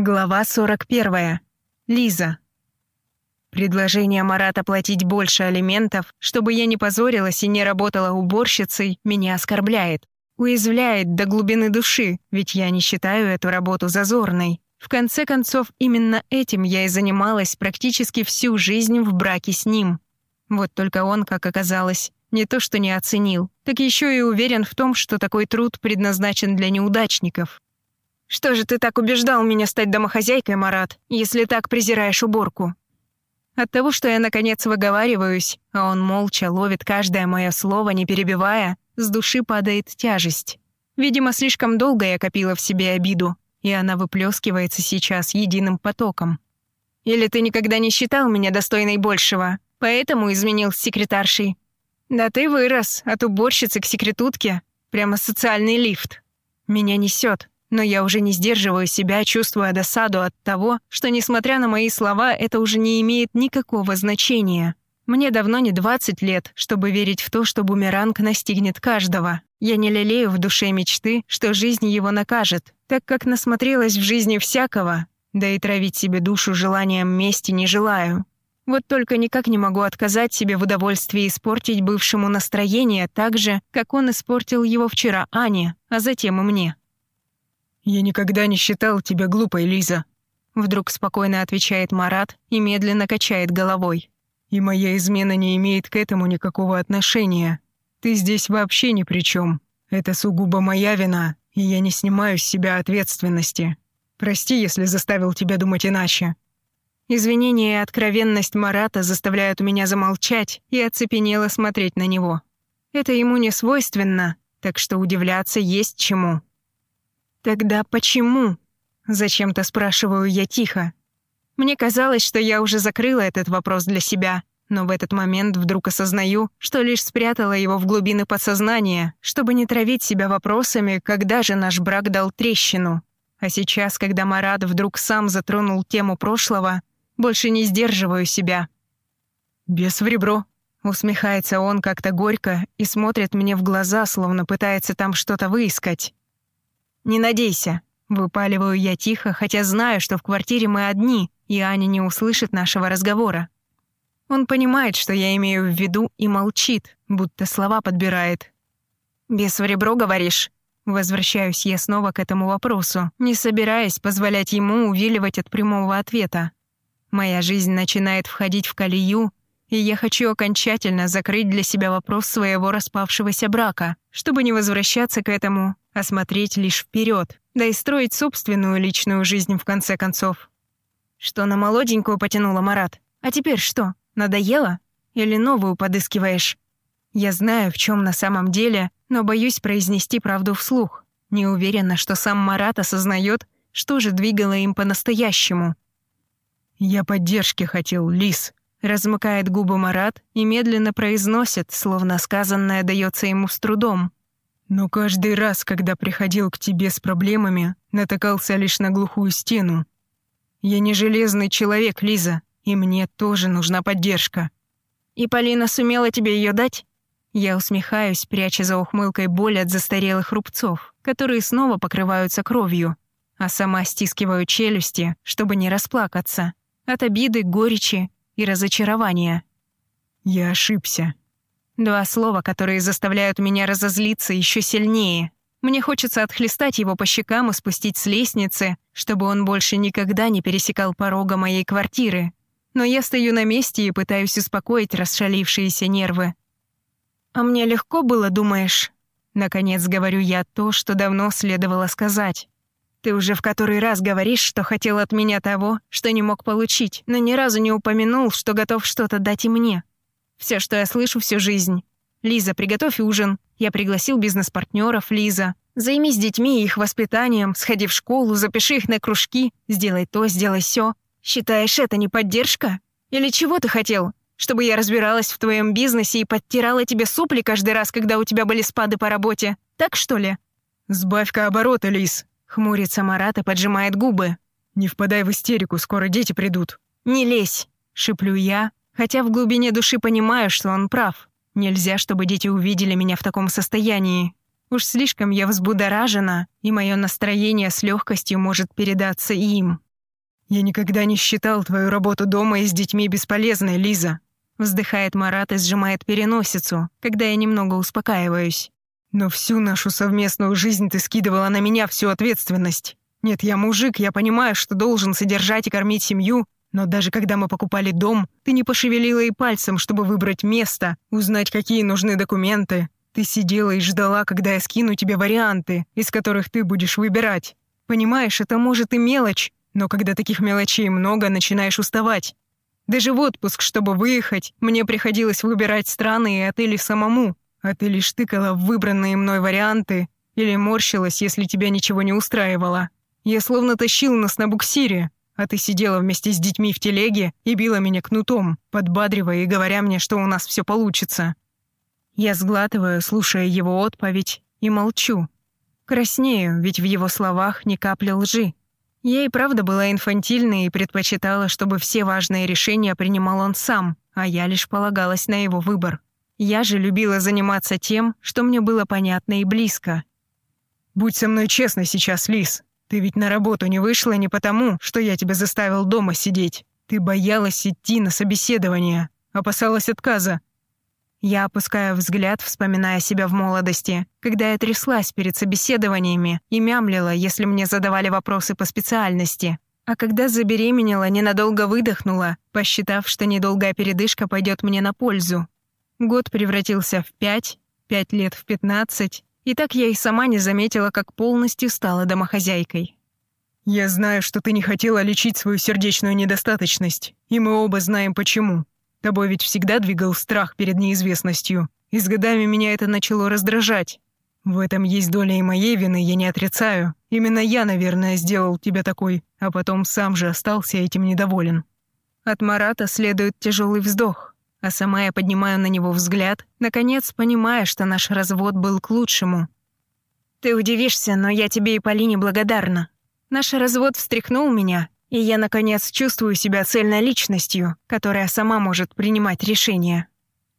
Глава 41. Лиза. Предложение Марата платить больше алиментов, чтобы я не позорилась и не работала уборщицей, меня оскорбляет. Уязвляет до глубины души, ведь я не считаю эту работу зазорной. В конце концов, именно этим я и занималась практически всю жизнь в браке с ним. Вот только он, как оказалось, не то что не оценил, так еще и уверен в том, что такой труд предназначен для неудачников. «Что же ты так убеждал меня стать домохозяйкой, Марат, если так презираешь уборку?» От того, что я наконец выговариваюсь, а он молча ловит каждое мое слово, не перебивая, с души падает тяжесть. Видимо, слишком долго я копила в себе обиду, и она выплескивается сейчас единым потоком. Или ты никогда не считал меня достойной большего, поэтому изменил с секретаршей? Да ты вырос от уборщицы к секретутке, прямо социальный лифт. Меня несет. Но я уже не сдерживаю себя, чувствуя досаду от того, что, несмотря на мои слова, это уже не имеет никакого значения. Мне давно не 20 лет, чтобы верить в то, что бумеранг настигнет каждого. Я не лелею в душе мечты, что жизнь его накажет, так как насмотрелась в жизни всякого, да и травить себе душу желанием мести не желаю. Вот только никак не могу отказать себе в удовольствии испортить бывшему настроение так же, как он испортил его вчера Ане, а затем и мне. «Я никогда не считал тебя глупой, Лиза», — вдруг спокойно отвечает Марат и медленно качает головой. «И моя измена не имеет к этому никакого отношения. Ты здесь вообще ни при чем. Это сугубо моя вина, и я не снимаю с себя ответственности. Прости, если заставил тебя думать иначе». Извинения и откровенность Марата заставляют меня замолчать и оцепенело смотреть на него. Это ему не свойственно, так что удивляться есть чему. «Тогда почему?» — зачем-то спрашиваю я тихо. Мне казалось, что я уже закрыла этот вопрос для себя, но в этот момент вдруг осознаю, что лишь спрятала его в глубины подсознания, чтобы не травить себя вопросами, когда же наш брак дал трещину. А сейчас, когда Марат вдруг сам затронул тему прошлого, больше не сдерживаю себя. «Без в ребро», — усмехается он как-то горько и смотрит мне в глаза, словно пытается там что-то выискать. «Не надейся», — выпаливаю я тихо, хотя знаю, что в квартире мы одни, и Аня не услышит нашего разговора. Он понимает, что я имею в виду, и молчит, будто слова подбирает. «Без в ребро, говоришь?» Возвращаюсь я снова к этому вопросу, не собираясь позволять ему увиливать от прямого ответа. Моя жизнь начинает входить в колею, и я хочу окончательно закрыть для себя вопрос своего распавшегося брака, чтобы не возвращаться к этому, а смотреть лишь вперед, да и строить собственную личную жизнь в конце концов. Что на молоденькую потянула Марат? А теперь что, надоело? Или новую подыскиваешь? Я знаю, в чем на самом деле, но боюсь произнести правду вслух. Не уверена, что сам Марат осознает, что же двигало им по-настоящему. «Я поддержки хотел, Лис», Размыкает губы Марат и медленно произносит, словно сказанное дается ему с трудом. «Но каждый раз, когда приходил к тебе с проблемами, натыкался лишь на глухую стену. Я не железный человек, Лиза, и мне тоже нужна поддержка». «И Полина сумела тебе ее дать?» Я усмехаюсь, пряча за ухмылкой боль от застарелых рубцов, которые снова покрываются кровью, а сама стискиваю челюсти, чтобы не расплакаться. От обиды, горечи и разочарования. «Я ошибся». Два слова, которые заставляют меня разозлиться еще сильнее. Мне хочется отхлестать его по щекам и спустить с лестницы, чтобы он больше никогда не пересекал порога моей квартиры. Но я стою на месте и пытаюсь успокоить расшалившиеся нервы. «А мне легко было, думаешь?» Наконец говорю я то, что давно следовало сказать. Ты уже в который раз говоришь, что хотел от меня того, что не мог получить, но ни разу не упомянул, что готов что-то дать и мне. Все, что я слышу всю жизнь. Лиза, приготовь ужин. Я пригласил бизнес-партнеров, Лиза. Займись детьми и их воспитанием, сходи в школу, запиши их на кружки, сделай то, сделай все. Считаешь, это не поддержка? Или чего ты хотел? Чтобы я разбиралась в твоем бизнесе и подтирала тебе сопли каждый раз, когда у тебя были спады по работе? Так что ли? «Сбавь-ка обороты, Лиз», Хмурится Марат и поджимает губы. «Не впадай в истерику, скоро дети придут». «Не лезь!» — шиплю я, хотя в глубине души понимаю, что он прав. Нельзя, чтобы дети увидели меня в таком состоянии. Уж слишком я взбудоражена, и мое настроение с легкостью может передаться им. «Я никогда не считал твою работу дома и с детьми бесполезной, Лиза», вздыхает Марат и сжимает переносицу, когда я немного успокаиваюсь. «Но всю нашу совместную жизнь ты скидывала на меня всю ответственность. Нет, я мужик, я понимаю, что должен содержать и кормить семью, но даже когда мы покупали дом, ты не пошевелила и пальцем, чтобы выбрать место, узнать, какие нужны документы. Ты сидела и ждала, когда я скину тебе варианты, из которых ты будешь выбирать. Понимаешь, это может и мелочь, но когда таких мелочей много, начинаешь уставать. Даже в отпуск, чтобы выехать, мне приходилось выбирать страны и отели самому, а ты лишь тыкала в выбранные мной варианты или морщилась, если тебя ничего не устраивало. Я словно тащил нас на буксире, а ты сидела вместе с детьми в телеге и била меня кнутом, подбадривая и говоря мне, что у нас все получится. Я сглатываю, слушая его отповедь, и молчу. Краснею, ведь в его словах ни капли лжи. Я и правда была инфантильной и предпочитала, чтобы все важные решения принимал он сам, а я лишь полагалась на его выбор. Я же любила заниматься тем, что мне было понятно и близко. «Будь со мной честна сейчас, Лис. Ты ведь на работу не вышла не потому, что я тебя заставил дома сидеть. Ты боялась идти на собеседование, опасалась отказа, я опускаю взгляд, вспоминая себя в молодости, когда я тряслась перед собеседованиями и мямлила, если мне задавали вопросы по специальности. А когда забеременела, ненадолго выдохнула, посчитав, что недолгая передышка пойдет мне на пользу. Год превратился в пять, пять лет в пятнадцать, и так я и сама не заметила, как полностью стала домохозяйкой. «Я знаю, что ты не хотела лечить свою сердечную недостаточность, и мы оба знаем почему», Тобой ведь всегда двигал страх перед неизвестностью, и с годами меня это начало раздражать. В этом есть доля и моей вины, я не отрицаю. Именно я, наверное, сделал тебя такой, а потом сам же остался этим недоволен». От Марата следует тяжелый вздох, а сама я поднимаю на него взгляд, наконец понимая, что наш развод был к лучшему. «Ты удивишься, но я тебе и Полине благодарна. Наш развод встряхнул меня, и я, наконец, чувствую себя цельной личностью, которая сама может принимать решения.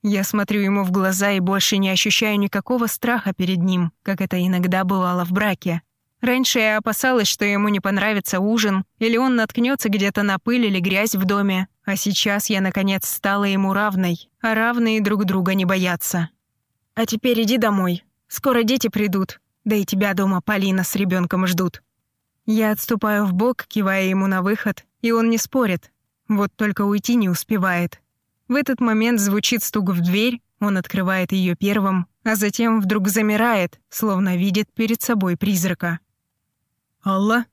Я смотрю ему в глаза и больше не ощущаю никакого страха перед ним, как это иногда бывало в браке. Раньше я опасалась, что ему не понравится ужин, или он наткнется где-то на пыль или грязь в доме, а сейчас я, наконец, стала ему равной, а равные друг друга не боятся. А теперь иди домой. Скоро дети придут, да и тебя дома Полина с ребенком ждут. Я отступаю в бок, кивая ему на выход, и он не спорит. Вот только уйти не успевает. В этот момент звучит стук в дверь, он открывает ее первым, а затем вдруг замирает, словно видит перед собой призрака. «Алла?»